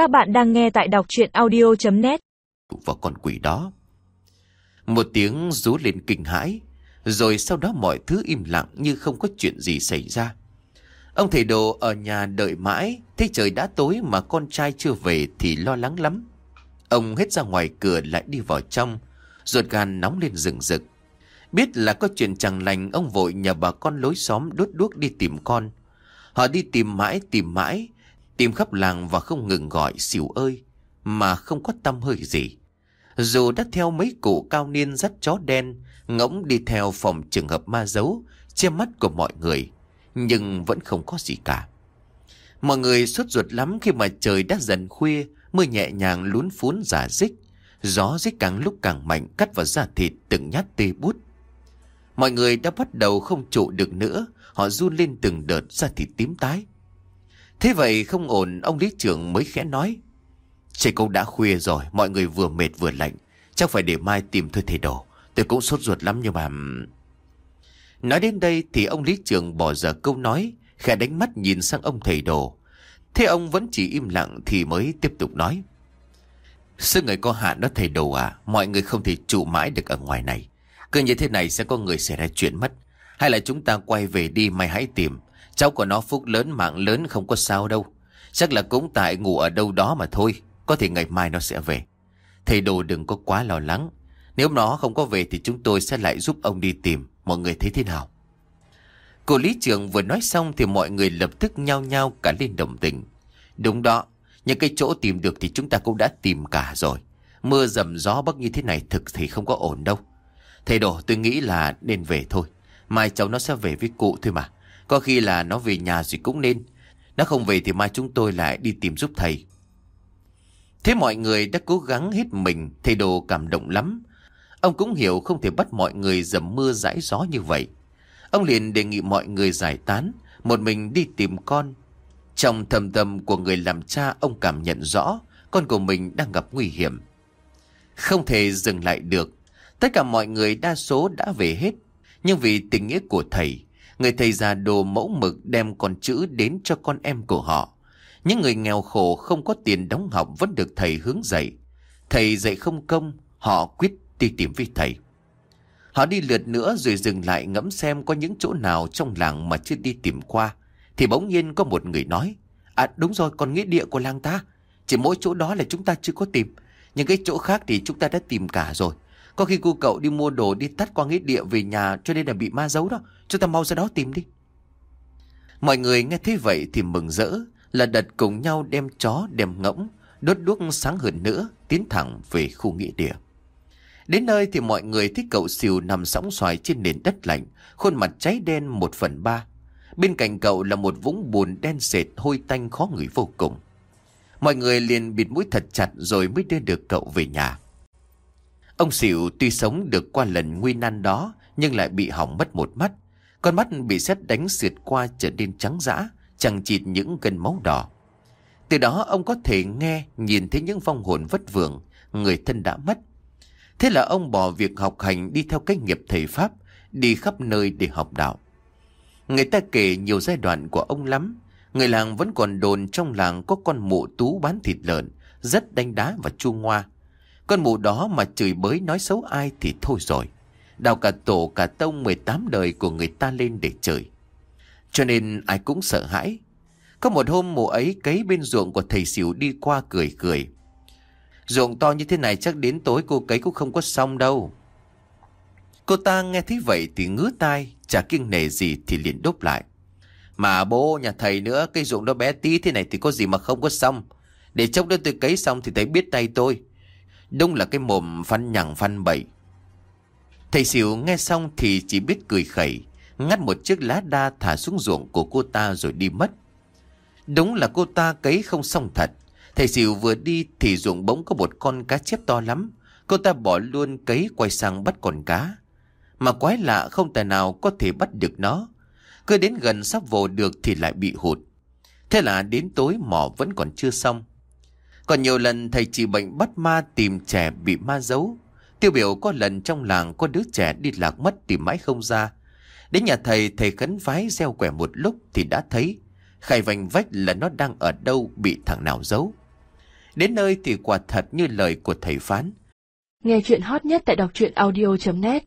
Các bạn đang nghe tại đọc chuyện audio.net Và con quỷ đó. Một tiếng rú lên kinh hãi, Rồi sau đó mọi thứ im lặng như không có chuyện gì xảy ra. Ông thầy đồ ở nhà đợi mãi, Thấy trời đã tối mà con trai chưa về thì lo lắng lắm. Ông hết ra ngoài cửa lại đi vào trong, Ruột gan nóng lên rừng rực. Biết là có chuyện chẳng lành, Ông vội nhờ bà con lối xóm đốt đuốc đi tìm con. Họ đi tìm mãi tìm mãi Tìm khắp làng và không ngừng gọi xỉu ơi, Mà không có tâm hơi gì. Dù đã theo mấy cụ cao niên dắt chó đen, Ngỗng đi theo phòng trường hợp ma dấu, Che mắt của mọi người, Nhưng vẫn không có gì cả. Mọi người sốt ruột lắm khi mà trời đã dần khuya, Mưa nhẹ nhàng lún phún giả dích, Gió rít càng lúc càng mạnh cắt vào da thịt từng nhát tê bút. Mọi người đã bắt đầu không trụ được nữa, Họ run lên từng đợt da thịt tím tái. Thế vậy không ổn, Ông lý trưởng mới khẽ nói. Trời cũng đã khuya rồi, Mọi người vừa mệt vừa lạnh. Chắc phải để mai tìm thôi thầy đồ. Tôi cũng sốt ruột lắm nhưng mà Nói đến đây thì ông lý trưởng bỏ giờ câu nói, Khẽ đánh mắt nhìn sang ông thầy đồ. Thế ông vẫn chỉ im lặng Thì mới tiếp tục nói. Sức người có hạn đó thầy đồ à Mọi người không thể trụ mãi được ở ngoài này. Cứ như thế này sẽ có người xảy ra chuyện mất. Hay là chúng ta quay về đi mày hãy tìm. Cháu của nó phúc lớn, mạng lớn, không có sao đâu. Chắc là cũng tại ngủ ở đâu đó mà thôi. Có thể ngày mai nó sẽ về. Thầy đồ đừng có quá lo lắng. Nếu nó không có về thì chúng tôi sẽ lại giúp ông đi tìm. Mọi người thấy thế nào? Cô lý trưởng vừa nói xong Thì mọi người lập tức nhao nhao cả lên đồng tình. Đúng đó, Những cái chỗ tìm được thì chúng ta cũng đã tìm cả rồi. Mưa dầm gió bắc như thế này Thực thì không có ổn đâu. Thầy đồ, tôi nghĩ là nên về thôi. Mai cháu nó sẽ về với cụ thôi mà có khi là nó về nhà rồi cũng nên. Nó không về thì mai chúng tôi lại đi tìm giúp thầy. Thế mọi người đã cố gắng hết mình, thầy đồ cảm động lắm. Ông cũng hiểu không thể bắt mọi người dầm mưa rãi gió như vậy. Ông liền đề nghị mọi người giải tán, một mình đi tìm con. Trong thầm tâm của người làm cha, ông cảm nhận rõ con của mình đang gặp nguy hiểm. Không thể dừng lại được. Tất cả mọi người đa số đã về hết. Nhưng vì tình nghĩa của thầy, Người thầy già đồ mẫu mực đem con chữ đến cho con em của họ. Những người nghèo khổ không có tiền đóng học vẫn được thầy hướng dạy. Thầy dạy không công, họ quyết đi tìm với thầy. Họ đi lượt nữa rồi dừng lại ngẫm xem có những chỗ nào trong làng mà chưa đi tìm qua. Thì bỗng nhiên có một người nói, À đúng rồi, còn nghĩa địa của làng ta. Chỉ mỗi chỗ đó là chúng ta chưa có tìm. Nhưng cái chỗ khác thì chúng ta đã tìm cả rồi. Có khi cô cậu đi mua đồ đi tắt qua nghĩa địa về nhà cho nên là bị ma giấu đó. Chúng ta mau ra đó tìm đi. Mọi người nghe thế vậy thì mừng rỡ là đật cùng nhau đem chó đem ngỗng đốt đuốc sáng hơn nữa tiến thẳng về khu nghĩa địa. Đến nơi thì mọi người thích cậu xìu nằm sóng xoài trên nền đất lạnh, khuôn mặt cháy đen một phần ba. Bên cạnh cậu là một vũng bùn đen sệt hôi tanh khó ngửi vô cùng. Mọi người liền bịt mũi thật chặt rồi mới đưa được cậu về nhà. Ông xỉu tuy sống được qua lần nguy nan đó nhưng lại bị hỏng mất một mắt. Con mắt bị sét đánh sượt qua trở nên trắng dã, chẳng chịt những gân máu đỏ. Từ đó ông có thể nghe, nhìn thấy những vong hồn vất vưởng, người thân đã mất. Thế là ông bỏ việc học hành đi theo cách nghiệp thầy Pháp, đi khắp nơi để học đạo. Người ta kể nhiều giai đoạn của ông lắm. Người làng vẫn còn đồn trong làng có con mụ tú bán thịt lợn, rất đánh đá và chua ngoa. Con mụ đó mà chửi bới nói xấu ai thì thôi rồi. Đào cả tổ cả tông 18 đời của người ta lên để chửi. Cho nên ai cũng sợ hãi. Có một hôm mụ ấy cấy bên ruộng của thầy xỉu đi qua cười cười. Ruộng to như thế này chắc đến tối cô cấy cũng không có xong đâu. Cô ta nghe thấy vậy thì ngứa tai, chả kiêng nề gì thì liền đốt lại. Mà bố nhà thầy nữa, cây ruộng đó bé tí thế này thì có gì mà không có xong. Để chốc nữa tôi cấy xong thì thấy biết tay tôi. Đúng là cái mồm phân nhằng phân bậy. Thầy xỉu nghe xong thì chỉ biết cười khẩy, ngắt một chiếc lá đa thả xuống ruộng của cô ta rồi đi mất. Đúng là cô ta cấy không xong thật. Thầy xỉu vừa đi thì ruộng bỗng có một con cá chép to lắm. Cô ta bỏ luôn cấy quay sang bắt con cá. Mà quái lạ không tài nào có thể bắt được nó. Cứ đến gần sắp vồ được thì lại bị hụt. Thế là đến tối mỏ vẫn còn chưa xong. Còn nhiều lần thầy chỉ bệnh bắt ma tìm trẻ bị ma giấu. Tiêu biểu có lần trong làng có đứa trẻ đi lạc mất tìm mãi không ra. Đến nhà thầy, thầy khấn vái gieo quẻ một lúc thì đã thấy. Khai vành vách là nó đang ở đâu bị thằng nào giấu. Đến nơi thì quả thật như lời của thầy phán. Nghe chuyện hot nhất tại đọc truyện audio.net